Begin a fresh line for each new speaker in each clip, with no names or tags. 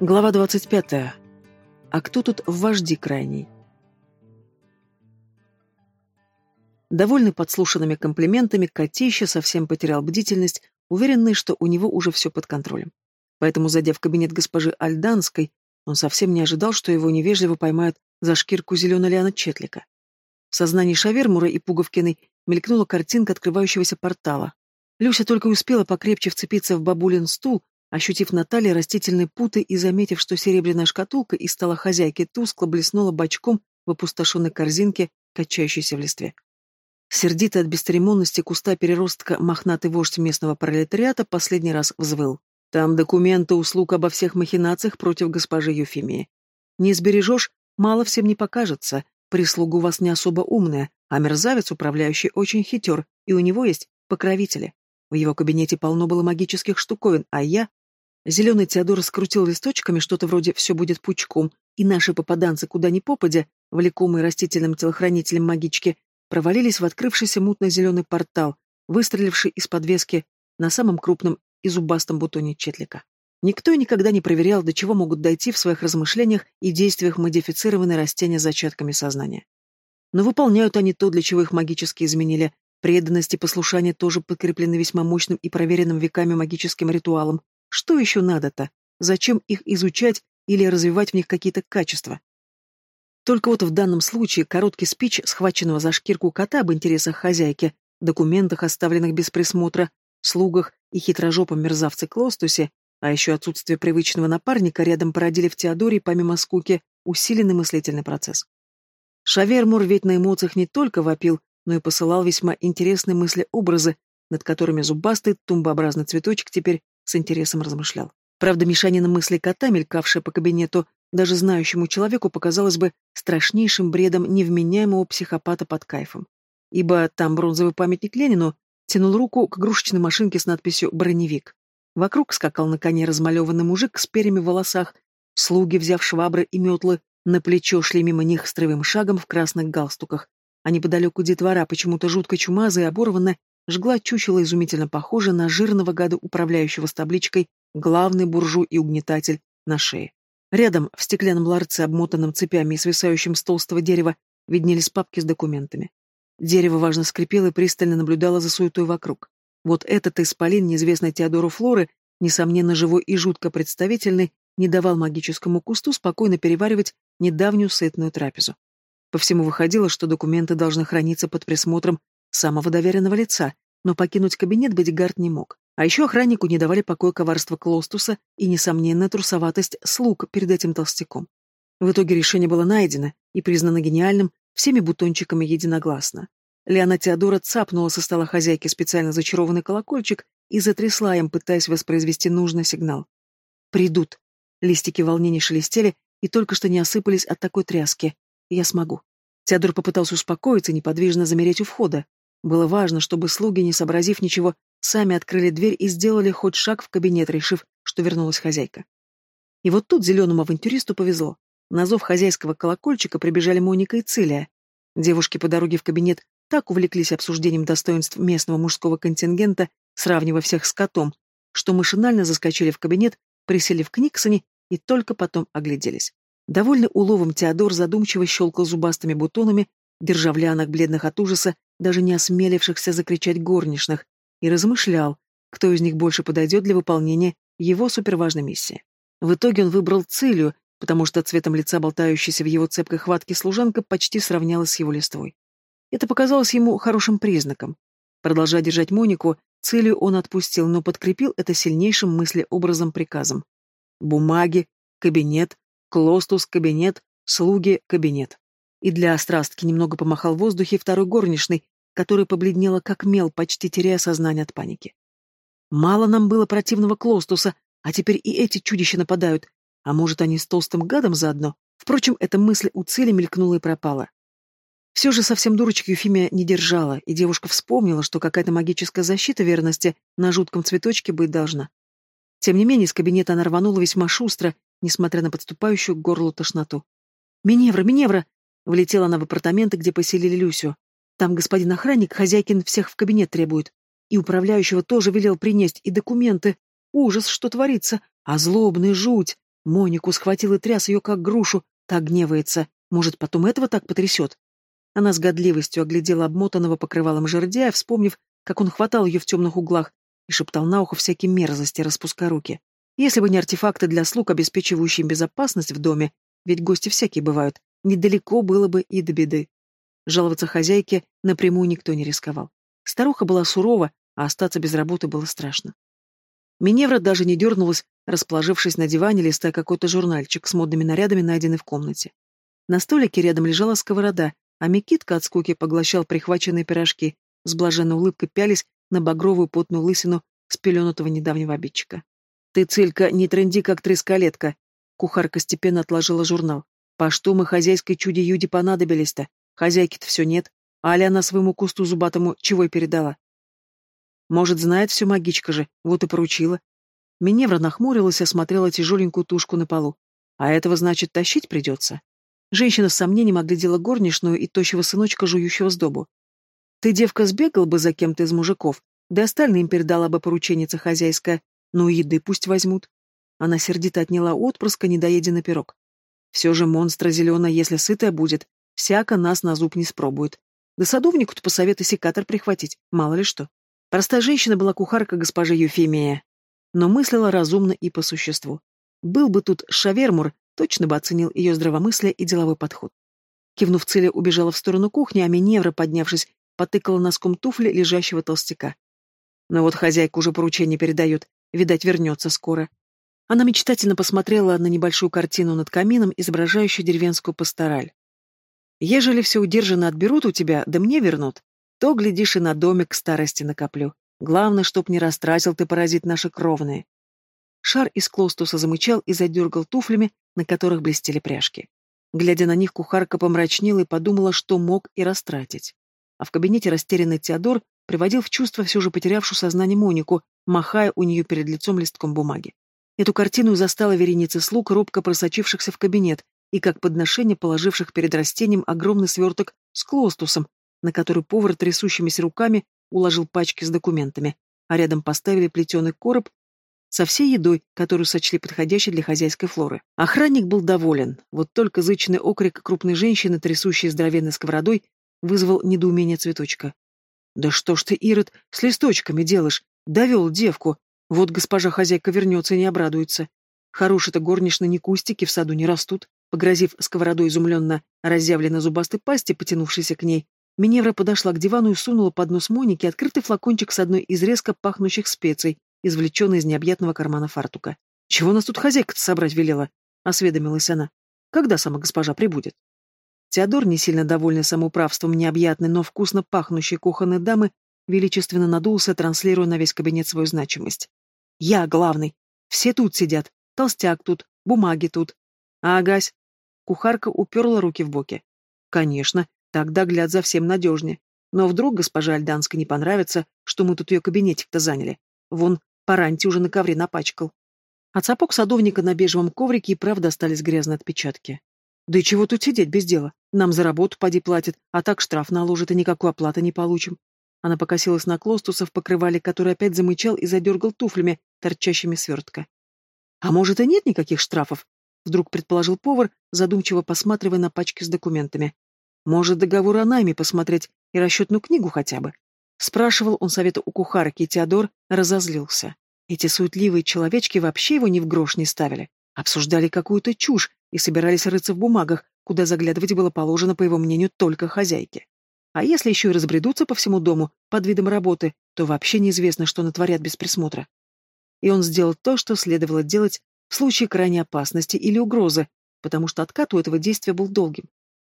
Глава 25. А кто тут вожди крайний? Довольный подслушанными комплиментами, Котища совсем потерял бдительность, уверенный, что у него уже все под контролем. Поэтому, зайдя в кабинет госпожи Альданской, он совсем не ожидал, что его невежливо поймают за шкирку зеленого Лиана Четлика. В сознании Шавермура и Пуговкиной мелькнула картинка открывающегося портала. Люся только успела покрепче вцепиться в бабулин стул, Ощутив на талии растительные путы и заметив, что серебряная шкатулка из стола хозяйки тускло блеснула бочком в опустошенной корзинке, качающейся в листве. Сердитый от бесцеремонности куста переростка мохнатый вождь местного пролетариата последний раз взвыл. Там документы услуг обо всех махинациях против госпожи Юфимии. Не сбережешь, мало всем не покажется, прислуга у вас не особо умная, а мерзавец, управляющий, очень хитер, и у него есть покровители. В его кабинете полно было магических штуковин, а я Зеленый Теодор скрутил листочками что-то вроде «все будет пучком», и наши попаданцы куда ни попадя, влекомые растительным телохранителем магички, провалились в открывшийся мутно-зеленый портал, выстреливший из подвески на самом крупном и зубастом бутоне четлика. Никто и никогда не проверял, до чего могут дойти в своих размышлениях и действиях модифицированные растения зачатками сознания. Но выполняют они то, для чего их магически изменили. Преданность и послушание тоже подкреплены весьма мощным и проверенным веками магическим ритуалом, что еще надо-то? Зачем их изучать или развивать в них какие-то качества? Только вот в данном случае короткий спич схваченного за шкирку кота об интересах хозяйки, документах, оставленных без присмотра, слугах и хитрожопом мерзавце Клостусе, а еще отсутствие привычного напарника рядом породили в Теодоре, помимо скуки, усиленный мыслительный процесс. Шавермур ведь на эмоциях не только вопил, но и посылал весьма интересные мысли-образы, над которыми зубастый, тумбообразный цветочек теперь с интересом размышлял. Правда, мешанина мысли кота, мелькавшая по кабинету, даже знающему человеку показалось бы страшнейшим бредом невменяемого психопата под кайфом. Ибо там бронзовый памятник Ленину тянул руку к игрушечной машинке с надписью «Броневик». Вокруг скакал на коне размалеванный мужик с перьями в волосах, слуги, взяв швабры и метлы, на плечо шли мимо них строевым шагом в красных галстуках, а неподалеку детвора, почему-то жутко чумазая и оборванная, жгла чучело изумительно похоже на жирного гада, управляющего с табличкой «Главный буржуй и угнетатель» на шее. Рядом, в стеклянном ларце, обмотанном цепями и свисающем с толстого дерева, виднелись папки с документами. Дерево важно скрипело и пристально наблюдало за суетой вокруг. Вот этот исполин, неизвестный Теодору Флоры, несомненно живой и жутко представительный, не давал магическому кусту спокойно переваривать недавнюю сытную трапезу. По всему выходило, что документы должны храниться под присмотром самого доверенного лица, но покинуть кабинет Бодигард не мог. А еще охраннику не давали покоя коварство Клостуса и, несомненно, трусоватость слуг перед этим толстяком. В итоге решение было найдено и признано гениальным всеми бутончиками единогласно. Леона Теодора цапнула со стола хозяйки специально зачарованный колокольчик и затрясла им, пытаясь воспроизвести нужный сигнал. «Придут». Листики волнений шелестели и только что не осыпались от такой тряски. «Я смогу». Теодор попытался успокоиться, неподвижно замереть у входа. Было важно, чтобы слуги, не сообразив ничего, сами открыли дверь и сделали хоть шаг в кабинет, решив, что вернулась хозяйка. И вот тут зеленому авантюристу повезло. На зов хозяйского колокольчика прибежали Моника и Цилия. Девушки по дороге в кабинет так увлеклись обсуждением достоинств местного мужского контингента, сравнивая всех с котом, что машинально заскочили в кабинет, присели в Книксоне и только потом огляделись. Довольный уловом Теодор задумчиво щелкал зубастыми бутонами, держа в лианах бледных от ужаса даже не осмелившихся закричать горничных, и размышлял, кто из них больше подойдет для выполнения его суперважной миссии. В итоге он выбрал Цилию, потому что цветом лица болтающейся в его цепкой хватке служанка почти сравнялась с его листвой. Это показалось ему хорошим признаком. Продолжая держать Монику, Цилию он отпустил, но подкрепил это сильнейшим мыслеобразом приказом. Бумаги, кабинет, клостус, кабинет, слуги, кабинет и для острастки немного помахал в воздухе второй горничной, которая побледнела как мел, почти теряя сознание от паники. Мало нам было противного Клостуса, а теперь и эти чудища нападают. А может, они с толстым гадом заодно? Впрочем, эта мысль у цели мелькнула и пропала. Все же совсем дурочки Ефимия не держала, и девушка вспомнила, что какая-то магическая защита верности на жутком цветочке быть должна. Тем не менее, из кабинета она рванула весьма шустро, несмотря на подступающую к горлу тошноту. «Миневра, Миневра!» Влетела она в апартаменты, где поселили Люсю. Там господин охранник, хозяйкин всех в кабинет требует. И управляющего тоже велел принести, и документы. Ужас, что творится. А злобный жуть. Монику схватил и тряс ее, как грушу, так гневается. Может, потом этого так потрясет? Она с годливостью оглядела обмотанного покрывалом жердяя, вспомнив, как он хватал ее в темных углах и шептал на ухо всякие мерзости, распуская руки. Если бы не артефакты для слуг, обеспечивающие безопасность в доме, ведь гости всякие бывают, недалеко было бы и до беды. Жаловаться хозяйке напрямую никто не рисковал. Старуха была сурова, а остаться без работы было страшно. Миневра даже не дернулась, расположившись на диване, листая какой-то журнальчик с модными нарядами, найденный в комнате. На столике рядом лежала сковорода, а Микитка от скуки поглощал прихваченные пирожки, с блаженной улыбкой пялись на багровую потную лысину спеленутого недавнего обидчика. «Ты, Цилька, не тренди, как трескалетка!» Кухарка степенно отложила журнал. «По что мы хозяйской чуде-юде понадобились-то? Хозяйки-то все нет. А она своему кусту зубатому чего и передала?» «Может, знает все магичка же, вот и поручила». Миневра нахмурилась и осмотрела тяжеленькую тушку на полу. «А этого, значит, тащить придется?» Женщина с сомнением оглядела горничную и тощего сыночка, жующего сдобу. «Ты, девка, сбегал бы за кем-то из мужиков, да остальным передала бы порученица хозяйская, ну, еды пусть возьмут. Она сердито отняла отпрыска недоеденный пирог. Все же монстра зеленая, если сытая будет, всяко нас на зуб не спробует. Да садовнику-то посоветуй секатор прихватить, мало ли что. Простая женщина была кухарка госпожи Юфемия, но мыслила разумно и по существу. Был бы тут Шавермур, точно бы оценил ее здравомыслие и деловой подход. Кивнув цели, убежала в сторону кухни, а Миневра, поднявшись, потыкала носком туфли лежащего толстяка. Но вот хозяйка уже поручение передает, Видать, вернется скоро. Она мечтательно посмотрела на небольшую картину над камином, изображающую деревенскую пастораль. «Ежели все удержано отберут у тебя, да мне вернут, то, глядишь, и на домик к старости накоплю. Главное, чтоб не растратил ты, паразит, наши кровные». Шар из клостуса замычал и задергал туфлями, на которых блестели пряжки. Глядя на них, кухарка помрачнела и подумала, что мог и растратить. А в кабинете растерянный Теодор приводил в чувство все же потерявшую сознание Монику, махая у нее перед лицом листком бумаги. Эту картину застала вереница слуг, робко просочившихся в кабинет, и как подношение положивших перед растением огромный сверток с клостусом, на который повар трясущимися руками уложил пачки с документами, а рядом поставили плетеный короб со всей едой, которую сочли подходящей для хозяйской флоры. Охранник был доволен, вот только зычный окрик крупной женщины, трясущей здоровенной сковородой, вызвал недоумение цветочка. «Да что ж ты, Ирод, с листочками делаешь? Довел девку. Вот госпожа хозяйка вернется и не обрадуется. Хорошие-то горничные ни кустики в саду не растут». Погрозив сковородой изумленно разъявленной зубастой пасти, потянувшейся к ней, Миневра подошла к дивану и сунула под нос Моники открытый флакончик с одной из резко пахнущих специй, извлеченной из необъятного кармана фартука. «Чего нас тут хозяйка-то собрать велела?» — осведомилась она. «Когда сама госпожа прибудет?» Теодор, не сильно довольный самоуправством необъятной, но вкусно пахнущей кухонной дамы, величественно надулся, транслируя на весь кабинет свою значимость. «Я главный. Все тут сидят. Толстяк тут, бумаги тут. Агась?» Кухарка уперла руки в боки. «Конечно, тогда гляд за всем надежнее. Но вдруг госпожа Альданска не понравится, что мы тут ее кабинетик-то заняли. Вон, Паранти уже на ковре напачкал». От сапог садовника на бежевом коврике и правда остались грязные отпечатки. Да и чего тут сидеть без дела? Нам за работу поди платит, а так штраф наложит, и никакой оплаты не получим. Она покосилась на Клостуса в покрывале, который опять замычал и задергал туфлями, торчащими свертка. «А может, и нет никаких штрафов?» — вдруг предположил повар, задумчиво посматривая на пачки с документами. «Может, договор о найме посмотреть и расчетную книгу хотя бы?» Спрашивал он совета у кухарки, и Теодор разозлился. Эти суетливые человечки вообще его ни в грош не ставили. Обсуждали какую-то чушь, и собирались рыться в бумагах, куда заглядывать было положено, по его мнению, только хозяйке. А если еще и разбредутся по всему дому под видом работы, то вообще неизвестно, что натворят без присмотра. И он сделал то, что следовало делать в случае крайней опасности или угрозы, потому что откат у этого действия был долгим.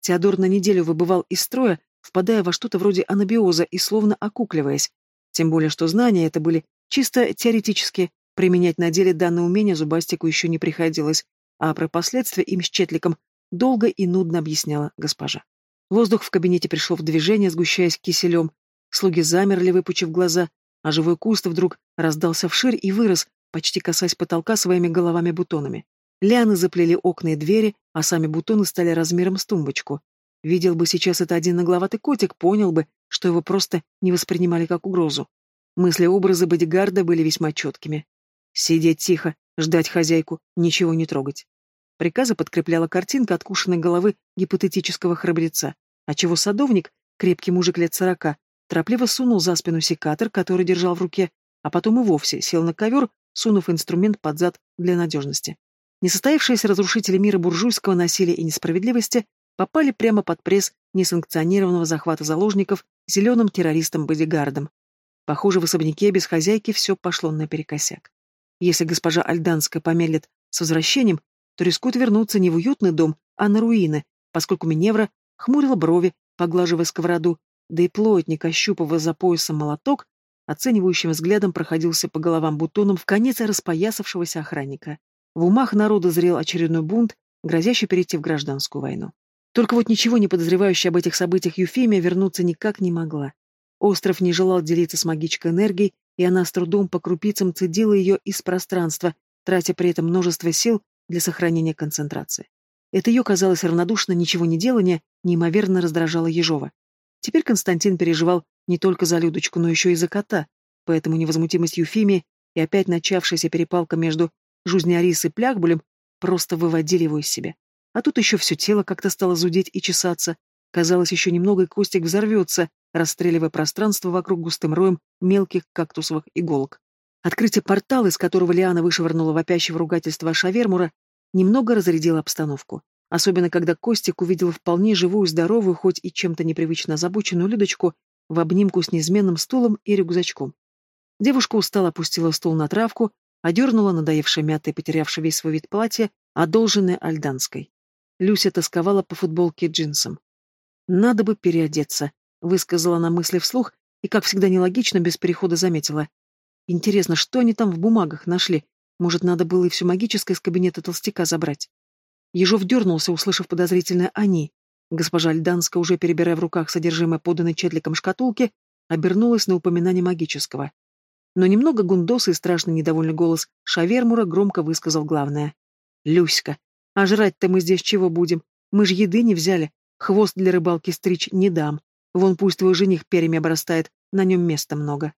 Теодор на неделю выбывал из строя, впадая во что-то вроде анабиоза и словно окукливаясь. Тем более, что знания это были чисто теоретические, применять на деле данное умение Зубастику еще не приходилось, а про последствия им с Четликом долго и нудно объясняла госпожа. Воздух в кабинете пришел в движение, сгущаясь киселем. Слуги замерли, выпучив глаза, а живой куст вдруг раздался вширь и вырос, почти касаясь потолка своими головами-бутонами. Лианы заплели окна и двери, а сами бутоны стали размером с тумбочку. Видел бы сейчас это один нагловатый котик, понял бы, что его просто не воспринимали как угрозу. Мысли-образы бодигарда были весьма четкими. Сидеть тихо, ждать хозяйку, ничего не трогать. Приказы подкрепляла картинка откушенной головы гипотетического храбреца, отчего садовник, крепкий мужик лет сорока, торопливо сунул за спину секатор, который держал в руке, а потом и вовсе сел на ковер, сунув инструмент под зад для надежности. Несостоявшиеся разрушители мира буржуйского насилия и несправедливости попали прямо под пресс несанкционированного захвата заложников зеленым террористом-бодигардом. Похоже, в особняке без хозяйки все пошло наперекосяк. Если госпожа Альданская помедлит с возвращением, то рискует вернуться не в уютный дом, а на руины, поскольку Миневра хмурила брови, поглаживая сковороду, да и плотник, ощупывая за поясом молоток, оценивающим взглядом проходился по головам бутоном в конец распоясавшегося охранника. В умах народа зрел очередной бунт, грозящий перейти в гражданскую войну. Только вот ничего не подозревающая об этих событиях Юфемия вернуться никак не могла. Остров не желал делиться с магичкой энергией, и она с трудом по крупицам цедила ее из пространства, тратя при этом множество сил для сохранения концентрации. Это ее, казалось, равнодушно ничего не делание, неимоверно раздражало Ежова. Теперь Константин переживал не только за Людочку, но еще и за кота, поэтому невозмутимость Юфимии и опять начавшаяся перепалка между Жузнярис и Пляхбулем просто выводили его из себя. А тут еще все тело как-то стало зудеть и чесаться. Казалось, еще немного и Костик взорвется, расстреливая пространство вокруг густым роем мелких кактусовых иголок. Открытие портала, из которого Лиана вышвырнула вопящего ругательства Шавермура, немного разрядило обстановку. Особенно, когда Костик увидел вполне живую, здоровую, хоть и чем-то непривычно озабоченную Людочку в обнимку с неизменным стулом и рюкзачком. Девушка устало опустила стул на травку, одернула надоевшее мятое, потерявшее весь свой вид платье, одолженное Альданской. Люся тосковала по футболке и джинсам. «Надо бы переодеться», — высказала она мысли вслух и, как всегда нелогично, без перехода заметила. «Интересно, что они там в бумагах нашли? Может, надо было и все магическое из кабинета толстяка забрать?» Ежов дернулся, услышав подозрительное «они». Госпожа Альданска, уже перебирая в руках содержимое поданной четликом шкатулки, обернулась на упоминание магического. Но немного гундоса и страшно недовольный голос Шавермура громко высказал главное. «Люська, а жрать-то мы здесь чего будем? Мы ж еды не взяли. Хвост для рыбалки стричь не дам. Вон пусть твой жених перьями обрастает, на нем места много.